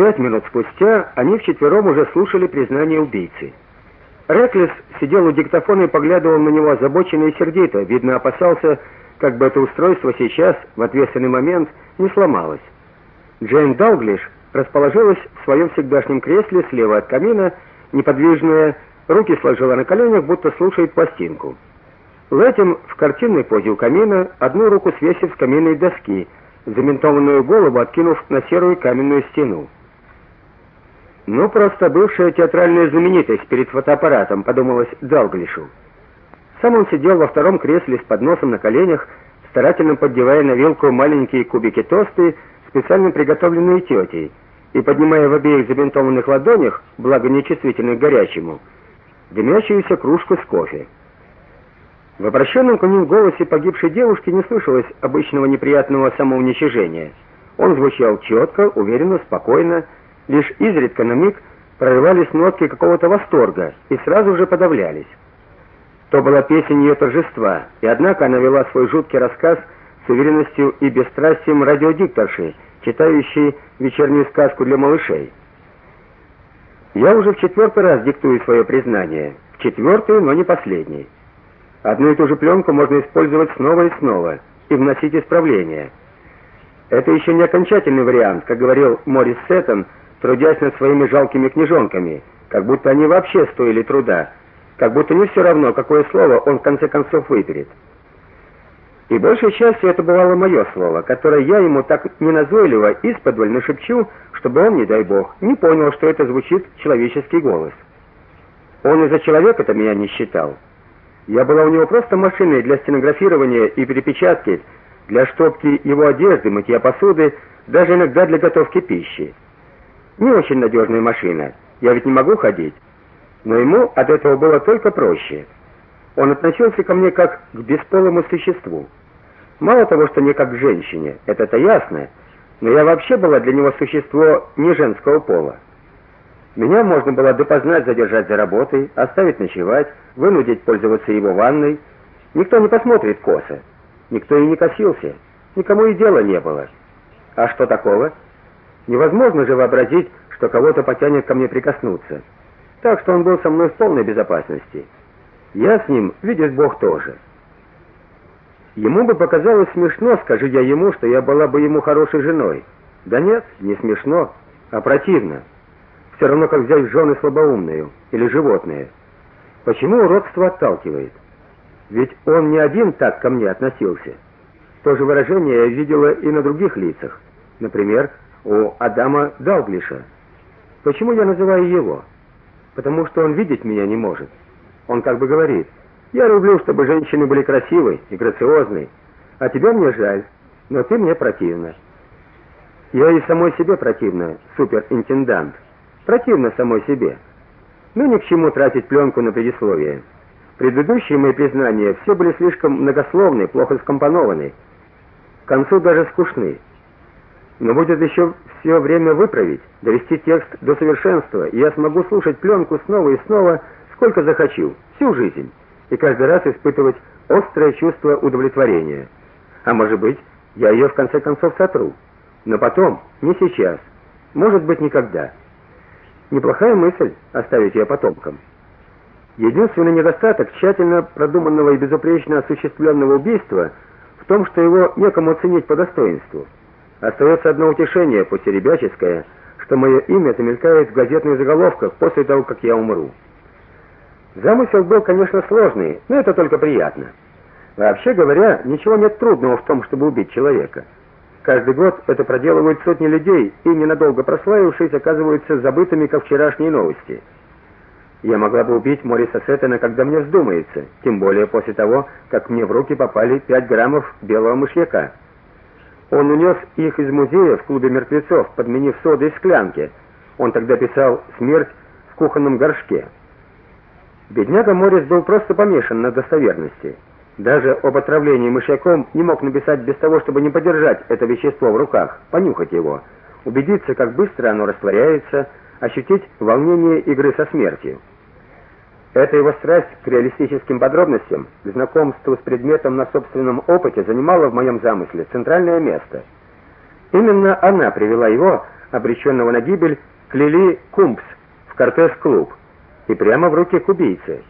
Пять минут спустя они вчетвером уже слушали признание убийцы. Реклес сидел у диктофона и поглядывал на него озабоченно и сердито, видно, опасался, как бы это устройство сейчас, в ответственный момент, не сломалось. Джейн Далглиш расположилась в своем всегдашнем кресле слева от камина, неподвижная, руки сложила на коленях, будто слушает пластинку. Лэтим в картинной позе у камина, одну руку свесив с каминной доски, заментованную голову откинув на серую каменную стену. Ну, просто бывшая театральная знаменитость перед фотоаппаратом, подумалось Далглишу. Сам он сидел во втором кресле с подносом на коленях, старательно поддевая на вилку маленькие кубики тосты, специально приготовленные тетей, и поднимая в обеих забинтованных ладонях, благо нечувствительных к горячему, дымящуюся кружку с кофе. В обращенном к ним голосе погибшей девушки не слышалось обычного неприятного самоуничижения. Он звучал четко, уверенно, спокойно, лишь изредка на миг прорывались нотки какого-то восторга и сразу же подавлялись. То была песня ее торжества, и однако она вела свой жуткий рассказ с уверенностью и бесстрастием радиодикторши, читающей вечернюю сказку для малышей. Я уже в четвертый раз диктую свое признание, в четвертый, но не последний. Одну и ту же пленку можно использовать снова и снова и вносить исправления. Это еще не окончательный вариант, как говорил Морис Сеттон, трудясь над своими жалкими книжонками, как будто они вообще стоили труда, как будто не все равно, какое слово он в конце концов выберет. И большей частью это бывало мое слово, которое я ему так неназойливо исподволь нашепчу, чтобы он, не дай бог, не понял, что это звучит человеческий голос. Он из-за человека-то меня не считал. Я была у него просто машиной для стенографирования и перепечатки, для штопки его одежды, мытья посуды, даже иногда для готовки пищи. Не очень надежная машина. Я ведь не могу ходить. Но ему от этого было только проще. Он относился ко мне как к бесполому существу. Мало того, что не как к женщине, это-то ясно, но я вообще была для него существо не женского пола. Меня можно было допоздна задержать за работой, оставить ночевать, вынудить пользоваться его ванной. Никто не посмотрит косо. Никто и не косился. Никому и дела не было. А что такого? Невозможно же вообразить, что кого-то потянет ко мне прикоснуться. Так что он был со мной в полной безопасности. Я с ним, видит Бог, тоже. Ему бы показалось смешно, скажи я ему, что я была бы ему хорошей женой. Да нет, не смешно, а противно. Все равно, как взять в жены слабоумную или животное. Почему уродство отталкивает? Ведь он не один так ко мне относился. То же выражение я видела и на других лицах. Например, у Адама Далглиша. Почему я называю его? Потому что он видеть меня не может. Он как бы говорит: "Я люблю, чтобы женщины были красивой и грациозной, а тебя мне жаль, но ты мне противна". Я и самой себе противна, суперинтендант. Противно самой себе. Но ни к чему тратить пленку на предисловие. Предыдущие мои признания все были слишком многословны, плохо скомпонованы. К концу даже скучны. Но будет еще все время выправить, довести текст до совершенства, и я смогу слушать пленку снова и снова, сколько захочу, всю жизнь, и каждый раз испытывать острое чувство удовлетворения. А может быть, я ее в конце концов сотру. Но потом, не сейчас, может быть, никогда. Неплохая мысль оставить ее потомкам. Единственный недостаток тщательно продуманного и безупречно осуществленного убийства в том, что его некому оценить по достоинству. Остается одно утешение, пусть что мое имя замелькает в газетных заголовках после того, как я умру. Замысел был, конечно, сложный, но это только приятно. Вообще говоря, ничего нет трудного в том, чтобы убить человека. Каждый год это проделывают сотни людей, и ненадолго прославившись, оказываются забытыми, как вчерашние новости. Я могла бы убить Мориса Сеттена, когда мне вздумается, тем более после того, как мне в руки попали 5 граммов белого мышьяка. Он унес их из музея в клубе мертвецов, подменив соды из склянки. Он тогда писал «Смерть в кухонном горшке». Бедняга Морис был просто помешан на достоверности. Даже об отравлении мышьяком не мог написать без того, чтобы не подержать это вещество в руках, понюхать его, убедиться, как быстро оно растворяется, ощутить волнение игры со смертью. Эта его страсть к реалистическим подробностям, к с предметом на собственном опыте занимала в моем замысле центральное место. Именно она привела его обреченного на гибель, клели Кумпс в Кортес-клуб и прямо в руки к убийце.